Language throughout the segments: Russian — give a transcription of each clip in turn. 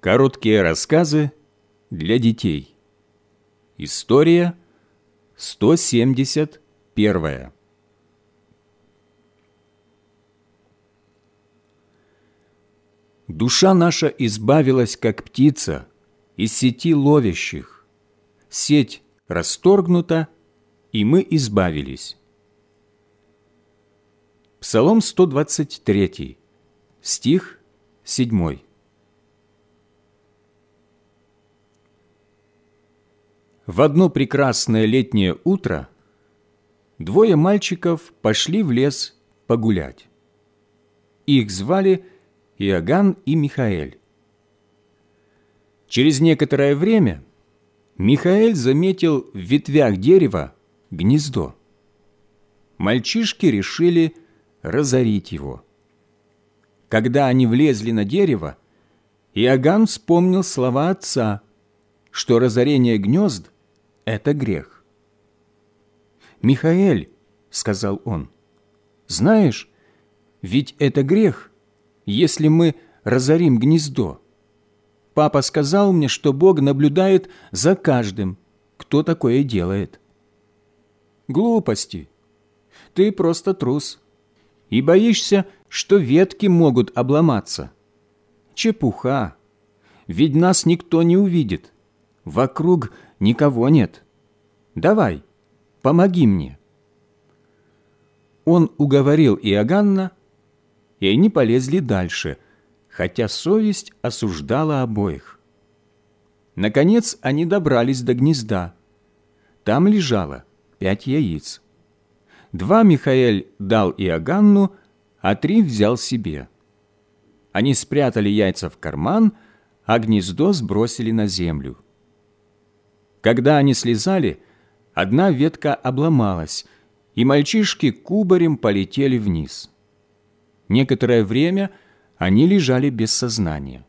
Короткие рассказы для детей. История 171. Душа наша избавилась, как птица, из сети ловящих. Сеть расторгнута, и мы избавились. Псалом 123, стих 7. В одно прекрасное летнее утро двое мальчиков пошли в лес погулять. Их звали Иоганн и Михаэль. Через некоторое время Михаэль заметил в ветвях дерева гнездо. Мальчишки решили разорить его. Когда они влезли на дерево, Иоганн вспомнил слова отца, что разорение гнезд – это грех. «Михаэль», – сказал он, – «знаешь, ведь это грех, если мы разорим гнездо. Папа сказал мне, что Бог наблюдает за каждым, кто такое делает». «Глупости. Ты просто трус и боишься, что ветки могут обломаться. Чепуха. Ведь нас никто не увидит. Вокруг никого нет. Давай, помоги мне. Он уговорил Иоганна, и они полезли дальше, хотя совесть осуждала обоих. Наконец они добрались до гнезда. Там лежало пять яиц. Два Михаэль дал Иоганну, а три взял себе. Они спрятали яйца в карман, а гнездо сбросили на землю. Когда они слезали, одна ветка обломалась, и мальчишки кубарем полетели вниз. Некоторое время они лежали без сознания.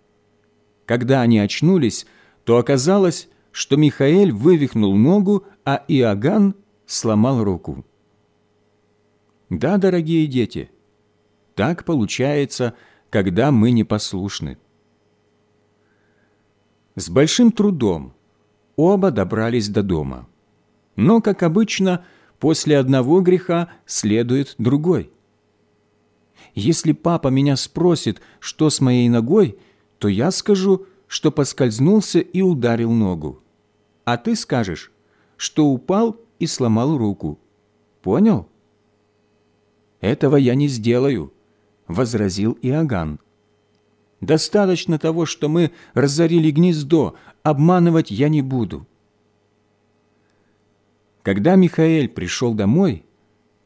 Когда они очнулись, то оказалось, что Михаэль вывихнул ногу, а Иоганн сломал руку. Да, дорогие дети, так получается, когда мы непослушны. С большим трудом оба добрались до дома. Но, как обычно, после одного греха следует другой. Если папа меня спросит, что с моей ногой, то я скажу, что поскользнулся и ударил ногу. А ты скажешь, что упал и сломал руку. Понял? «Этого я не сделаю», — возразил Иоганн. «Достаточно того, что мы разорили гнездо, обманывать я не буду». Когда Михаэль пришел домой,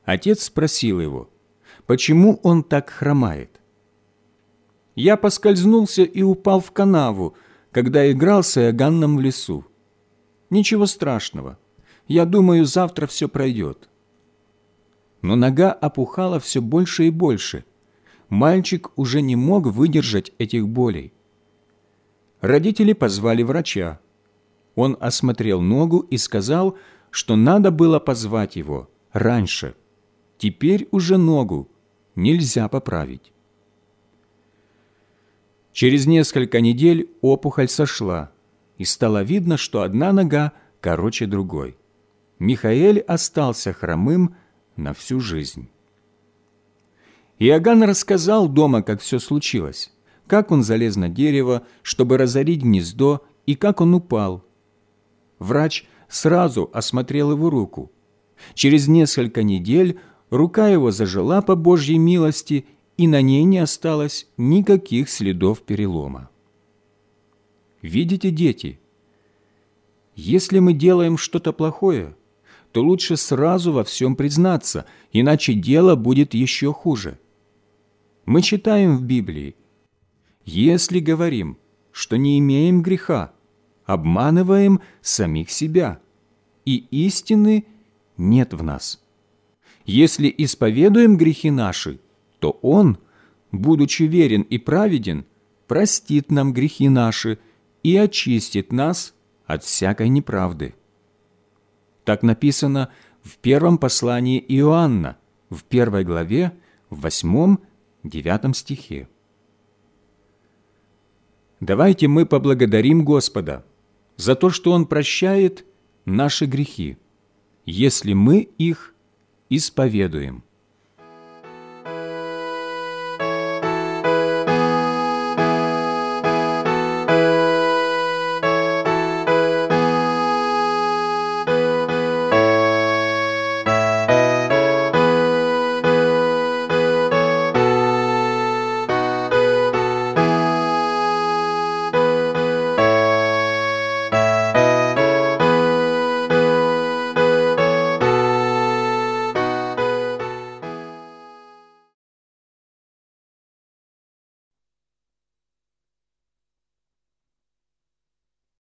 отец спросил его, почему он так хромает. «Я поскользнулся и упал в канаву, когда играл с Иоганном в лесу. Ничего страшного. Я думаю, завтра все пройдет» но нога опухала все больше и больше. Мальчик уже не мог выдержать этих болей. Родители позвали врача. Он осмотрел ногу и сказал, что надо было позвать его раньше. Теперь уже ногу нельзя поправить. Через несколько недель опухоль сошла, и стало видно, что одна нога короче другой. Михаэль остался хромым, на всю жизнь. Иоганн рассказал дома, как все случилось, как он залез на дерево, чтобы разорить гнездо, и как он упал. Врач сразу осмотрел его руку. Через несколько недель рука его зажила по Божьей милости, и на ней не осталось никаких следов перелома. Видите, дети, если мы делаем что-то плохое – то лучше сразу во всем признаться, иначе дело будет еще хуже. Мы читаем в Библии, если говорим, что не имеем греха, обманываем самих себя, и истины нет в нас. Если исповедуем грехи наши, то Он, будучи верен и праведен, простит нам грехи наши и очистит нас от всякой неправды. Так написано в первом послании Иоанна, в первой главе, в восьмом, девятом стихе. Давайте мы поблагодарим Господа за то, что Он прощает наши грехи, если мы их исповедуем.